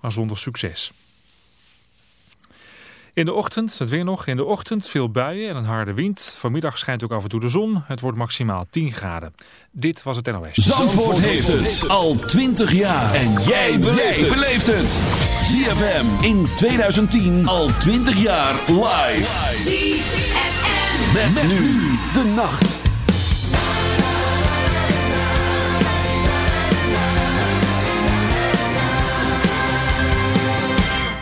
maar zonder succes. In de ochtend, het weer nog, in de ochtend veel buien en een harde wind. Vanmiddag schijnt ook af en toe de zon. Het wordt maximaal 10 graden. Dit was het NOS. Zandvoort, Zandvoort heeft het al 20 jaar. En jij beleeft het. ZFM in 2010 al 20 jaar live. ZFM. Met, met nu de nacht.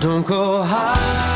don't go higher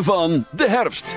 van de herfst.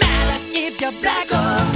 Matter if you're black or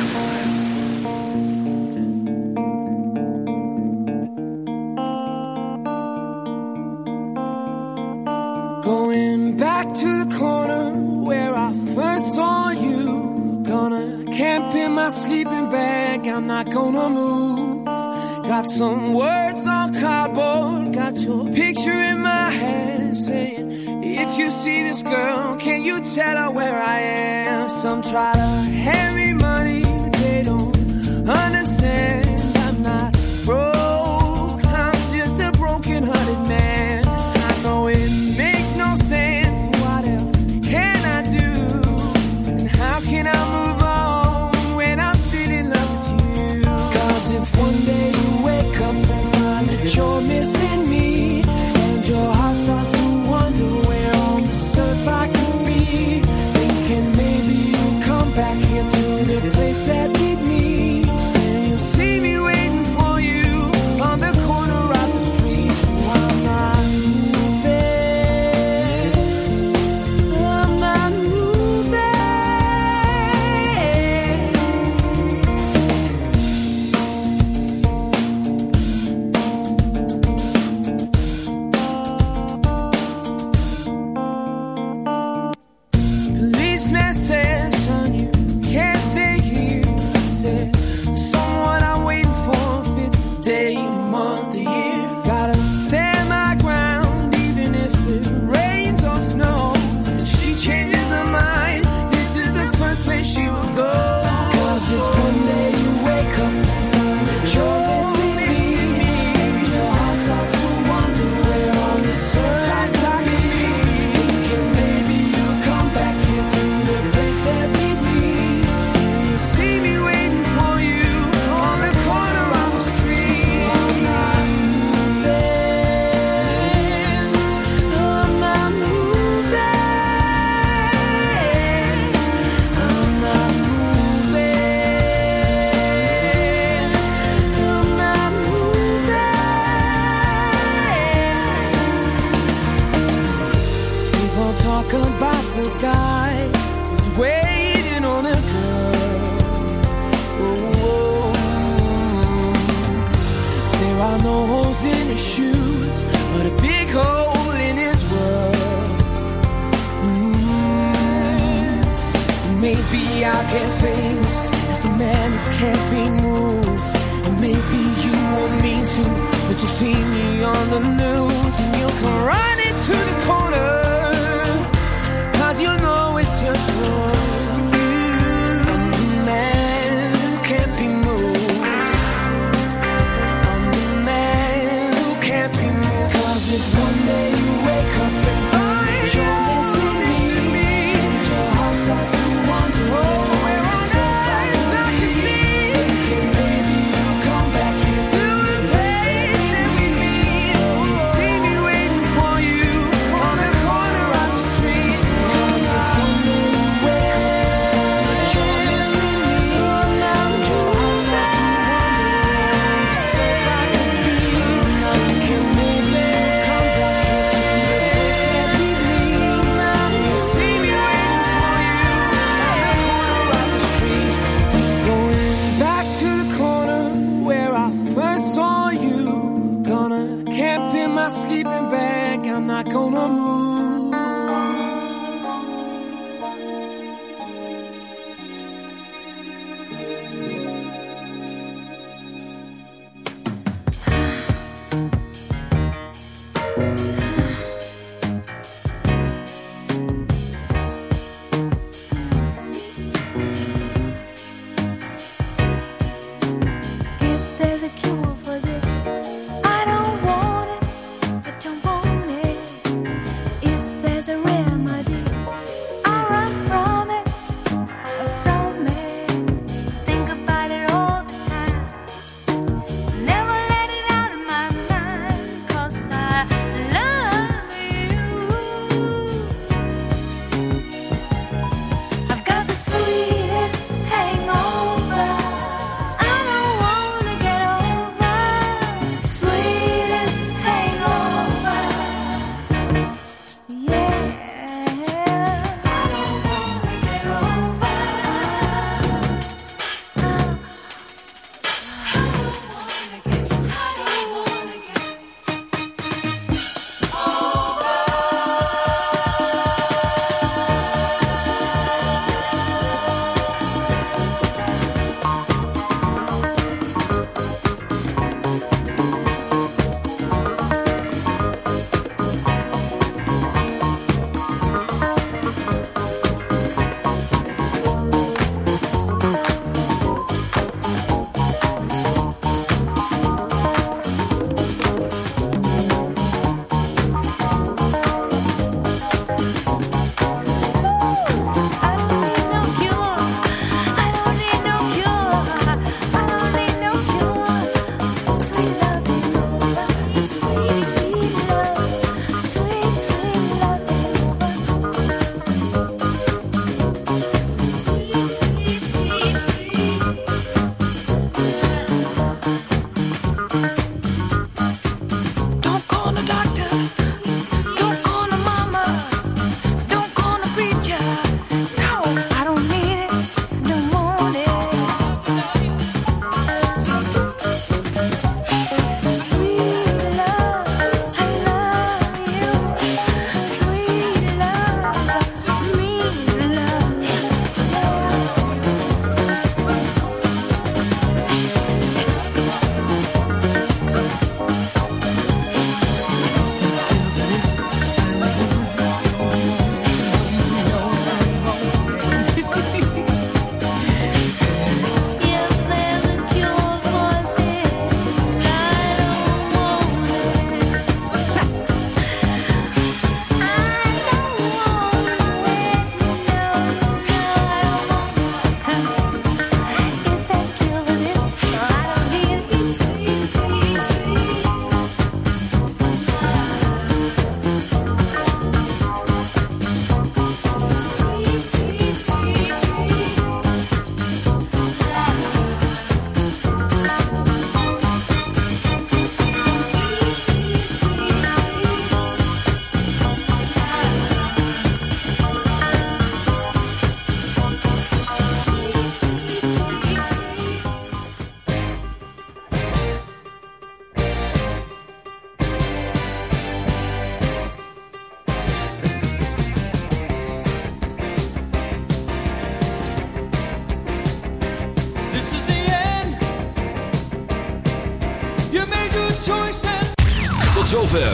I am. Some try to hand me can't face is the man who can't be moved. And maybe you won't mean to, but you see me on the news and you'll come running to the corner.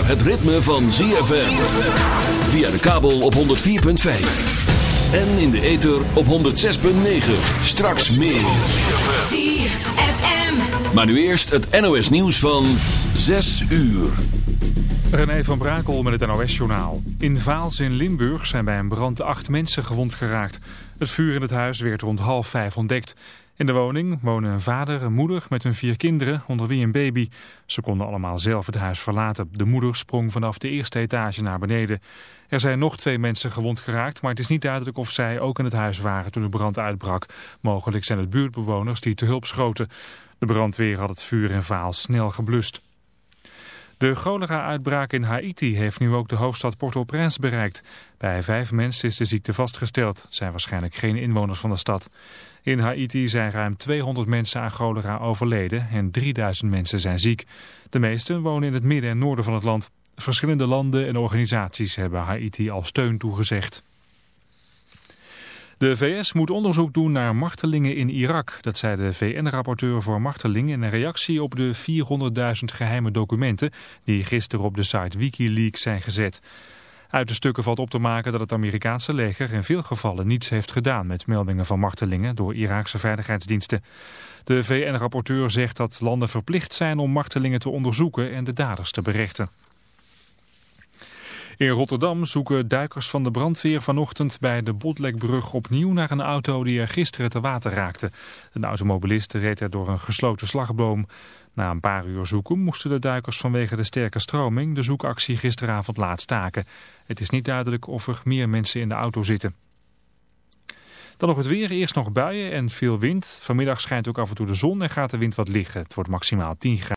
Het ritme van ZFM. Via de kabel op 104.5. En in de ether op 106.9. Straks meer. ZFM. Maar nu eerst het NOS nieuws van 6 uur. René van Brakel met het NOS-journaal. In Vaals in Limburg zijn bij een brand acht mensen gewond geraakt. Het vuur in het huis werd rond half vijf ontdekt. In de woning wonen een vader, een moeder met hun vier kinderen, onder wie een baby. Ze konden allemaal zelf het huis verlaten. De moeder sprong vanaf de eerste etage naar beneden. Er zijn nog twee mensen gewond geraakt, maar het is niet duidelijk of zij ook in het huis waren toen de brand uitbrak. Mogelijk zijn het buurtbewoners die te hulp schoten. De brandweer had het vuur in Vaals snel geblust. De cholera-uitbraak in Haiti heeft nu ook de hoofdstad Port-au-Prince bereikt. Bij vijf mensen is de ziekte vastgesteld. Zijn waarschijnlijk geen inwoners van de stad. In Haiti zijn ruim 200 mensen aan cholera overleden en 3000 mensen zijn ziek. De meesten wonen in het midden en noorden van het land. Verschillende landen en organisaties hebben Haiti al steun toegezegd. De VS moet onderzoek doen naar martelingen in Irak. Dat zei de VN-rapporteur voor marteling in een reactie op de 400.000 geheime documenten die gisteren op de site Wikileaks zijn gezet. Uit de stukken valt op te maken dat het Amerikaanse leger in veel gevallen niets heeft gedaan met meldingen van martelingen door Iraakse veiligheidsdiensten. De VN-rapporteur zegt dat landen verplicht zijn om martelingen te onderzoeken en de daders te berechten. In Rotterdam zoeken duikers van de brandweer vanochtend bij de Botlekbrug opnieuw naar een auto die er gisteren te water raakte. Een automobilist reed er door een gesloten slagboom. Na een paar uur zoeken moesten de duikers vanwege de sterke stroming de zoekactie gisteravond laat staken. Het is niet duidelijk of er meer mensen in de auto zitten. Dan nog het weer. Eerst nog buien en veel wind. Vanmiddag schijnt ook af en toe de zon en gaat de wind wat liggen. Het wordt maximaal 10 graden.